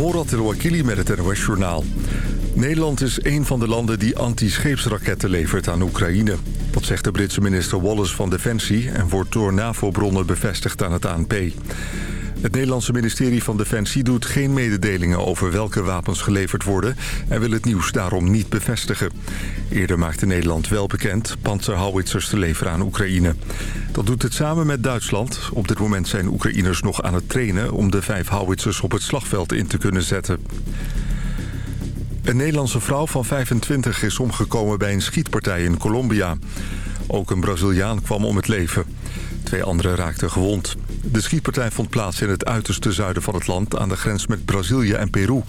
Morat El met het NOS Journaal. Nederland is een van de landen die anti-scheepsraketten levert aan Oekraïne. Dat zegt de Britse minister Wallace van Defensie... en wordt door NAVO-bronnen bevestigd aan het ANP. Het Nederlandse ministerie van Defensie doet geen mededelingen over welke wapens geleverd worden... en wil het nieuws daarom niet bevestigen. Eerder maakte Nederland wel bekend panzerhouwitsers te leveren aan Oekraïne. Dat doet het samen met Duitsland. Op dit moment zijn Oekraïners nog aan het trainen... om de vijf houwitsers op het slagveld in te kunnen zetten. Een Nederlandse vrouw van 25 is omgekomen bij een schietpartij in Colombia. Ook een Braziliaan kwam om het leven. Twee anderen raakten gewond. De schietpartij vond plaats in het uiterste zuiden van het land... aan de grens met Brazilië en Peru.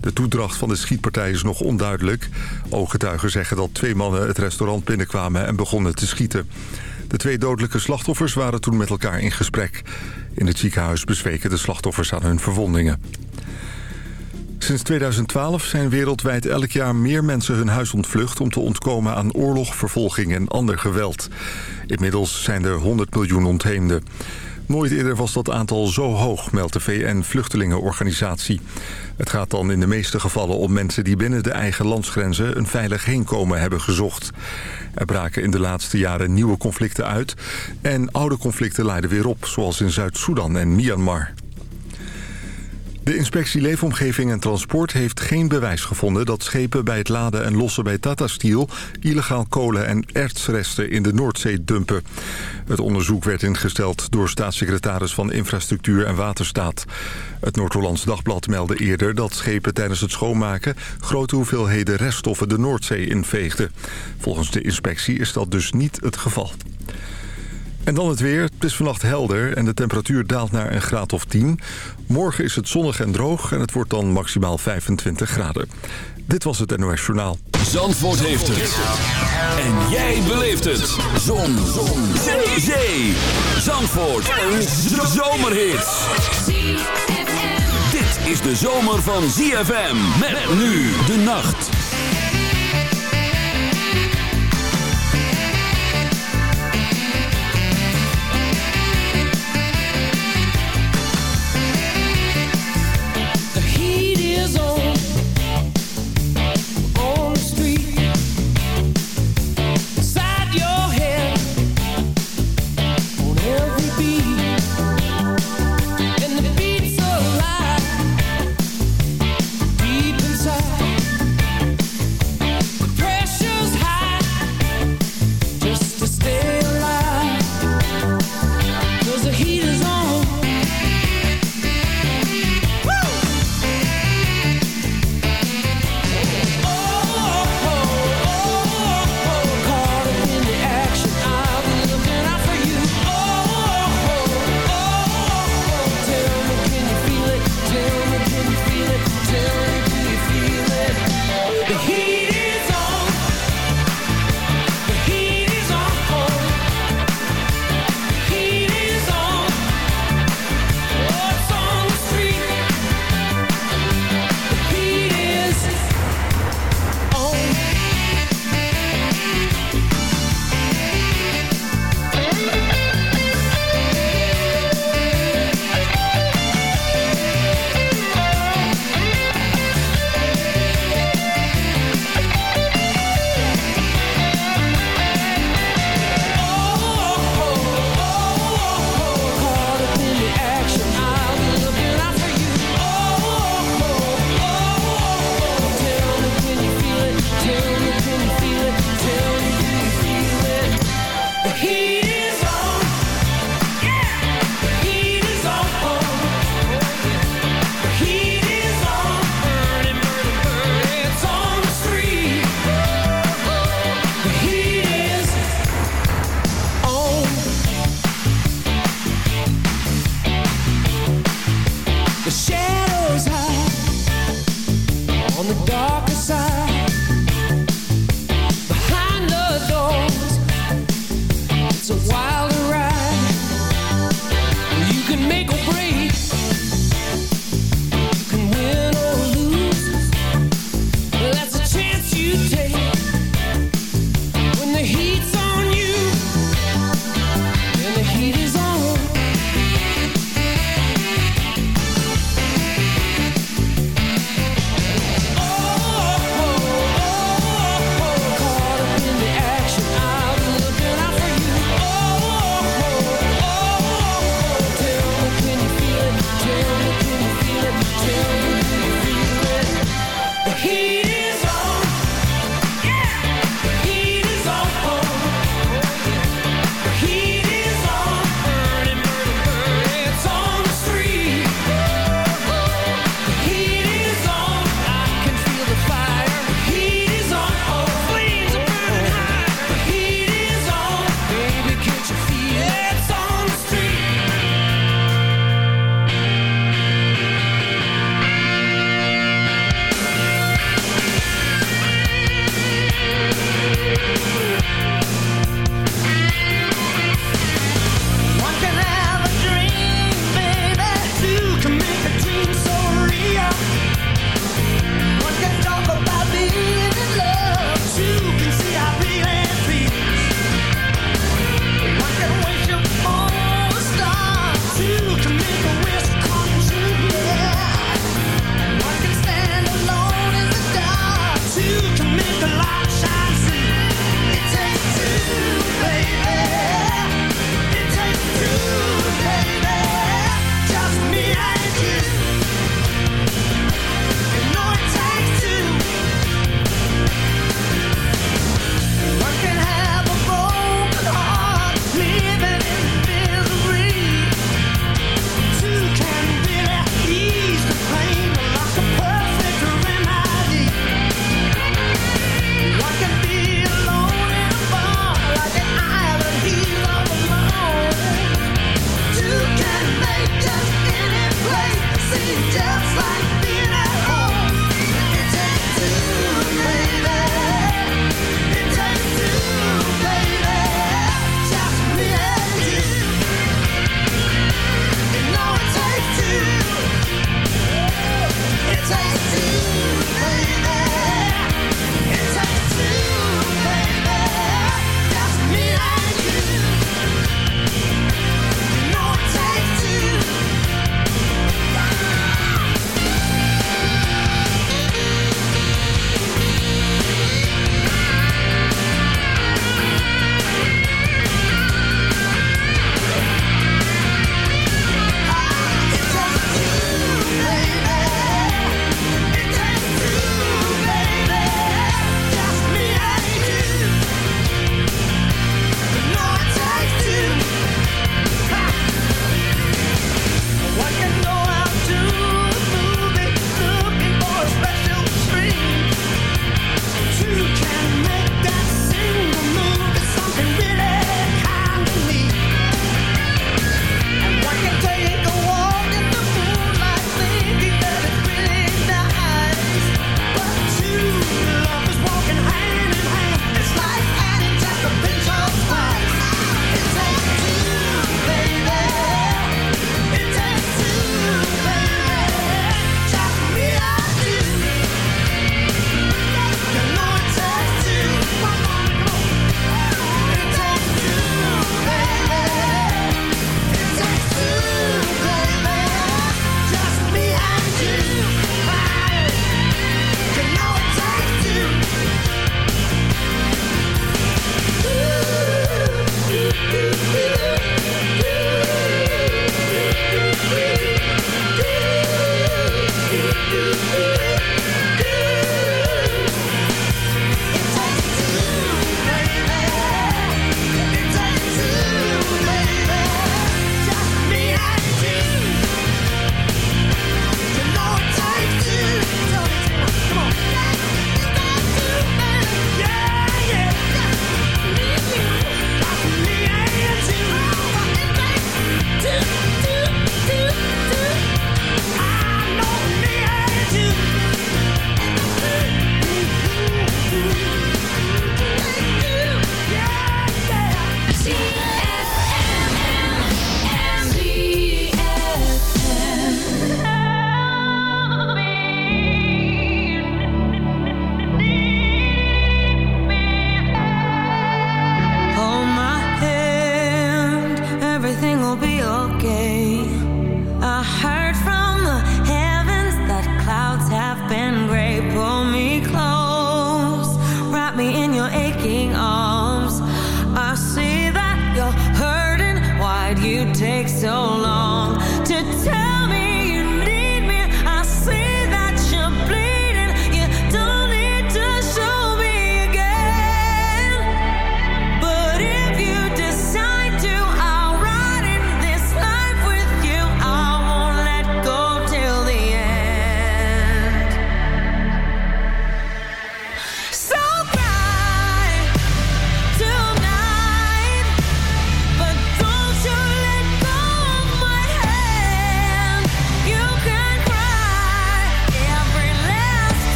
De toedracht van de schietpartij is nog onduidelijk. Ooggetuigen zeggen dat twee mannen het restaurant binnenkwamen... en begonnen te schieten. De twee dodelijke slachtoffers waren toen met elkaar in gesprek. In het ziekenhuis bezweken de slachtoffers aan hun verwondingen. Sinds 2012 zijn wereldwijd elk jaar meer mensen hun huis ontvlucht... om te ontkomen aan oorlog, vervolging en ander geweld. Inmiddels zijn er 100 miljoen ontheemden. Nooit eerder was dat aantal zo hoog, meldt de VN-vluchtelingenorganisatie. Het gaat dan in de meeste gevallen om mensen die binnen de eigen landsgrenzen... een veilig heenkomen hebben gezocht. Er braken in de laatste jaren nieuwe conflicten uit... en oude conflicten leiden weer op, zoals in Zuid-Soedan en Myanmar. De inspectie Leefomgeving en Transport heeft geen bewijs gevonden... dat schepen bij het laden en lossen bij Tata Steel... illegaal kolen en ertsresten in de Noordzee dumpen. Het onderzoek werd ingesteld door staatssecretaris van Infrastructuur en Waterstaat. Het Noord-Hollands Dagblad meldde eerder dat schepen tijdens het schoonmaken... grote hoeveelheden reststoffen de Noordzee inveegden. Volgens de inspectie is dat dus niet het geval. En dan het weer. Het is vannacht helder en de temperatuur daalt naar een graad of 10. Morgen is het zonnig en droog en het wordt dan maximaal 25 graden. Dit was het NOS Journaal. Zandvoort heeft het. En jij beleeft het. Zon. Zon. Zee. Zee. Zandvoort. Een zomerhit. Dit is de zomer van ZFM. Met nu de nacht.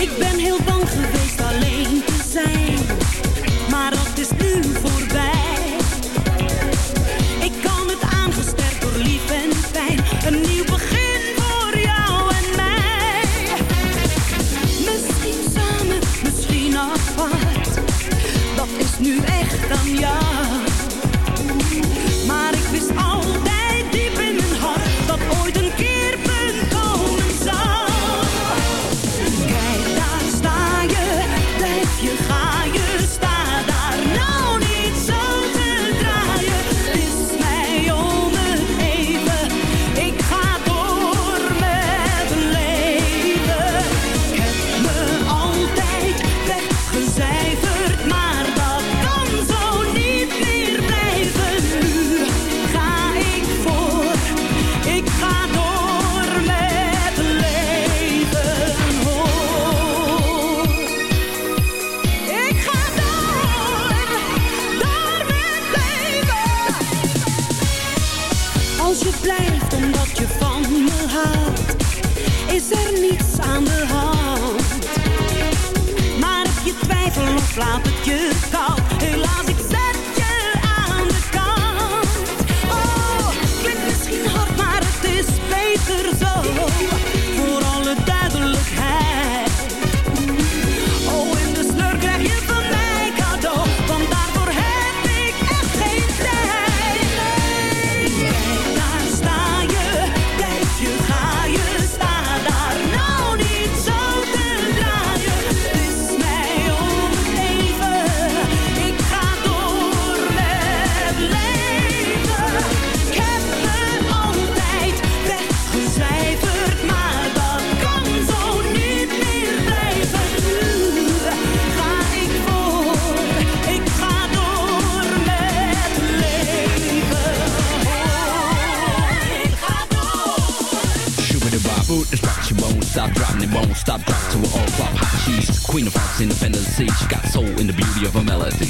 Ik ben heel bang geweest alleen te zijn. Queen of house the see she got soul in the beauty of her melody.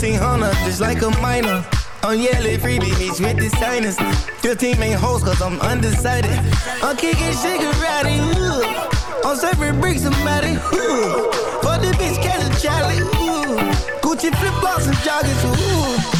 1300, just like a minor. On yellow freebie beach with designers. 15 main hoes, cause I'm undecided. I'm kicking cigarette, ooh. I'm serving bricks, somebody, ooh. For the bitch, catch a Charlie, ooh. Gucci flip flops and joggers, ooh.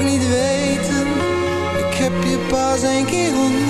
ook niet weten. Ik heb je pas een keer ontmoet.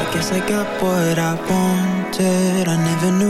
I guess I got what I wanted. I never knew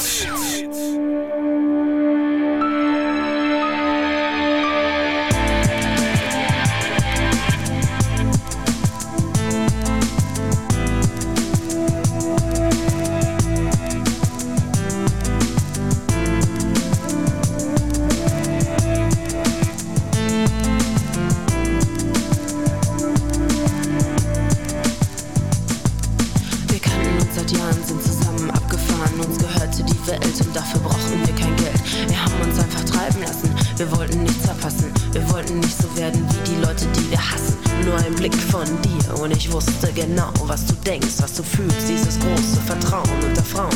Wir wollten nichts verpassen, wir wollten nicht so werden wie die Leute, die wir hassen. Nur ein Blick von dir und ich wusste genau, was du denkst, was du fühlst. Dieses große Vertrauen unter Frauen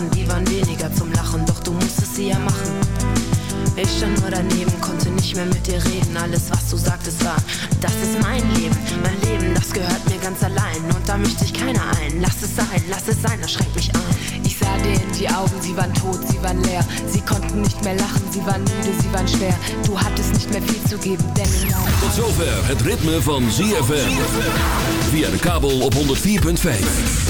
Sachen, die waren weniger zum Lachen, doch du musstest sie ja machen. Ich stand nur daneben, konnte nicht mehr mit dir reden. Alles, was du sagtest, war, das ist mein Leben. Mein Leben, das gehört mir ganz allein. Und da möchte ich keiner ein. Lass es sein, lass es sein, das schränkt mich ein. Ich sah dir in die Augen, sie waren tot, sie waren leer. Sie konnten nicht mehr lachen, sie waren müde, sie waren schwer. Du hattest nicht mehr viel zu geben, denn Augen Tot zover het ritme van ZFM. Via de kabel op 104.5.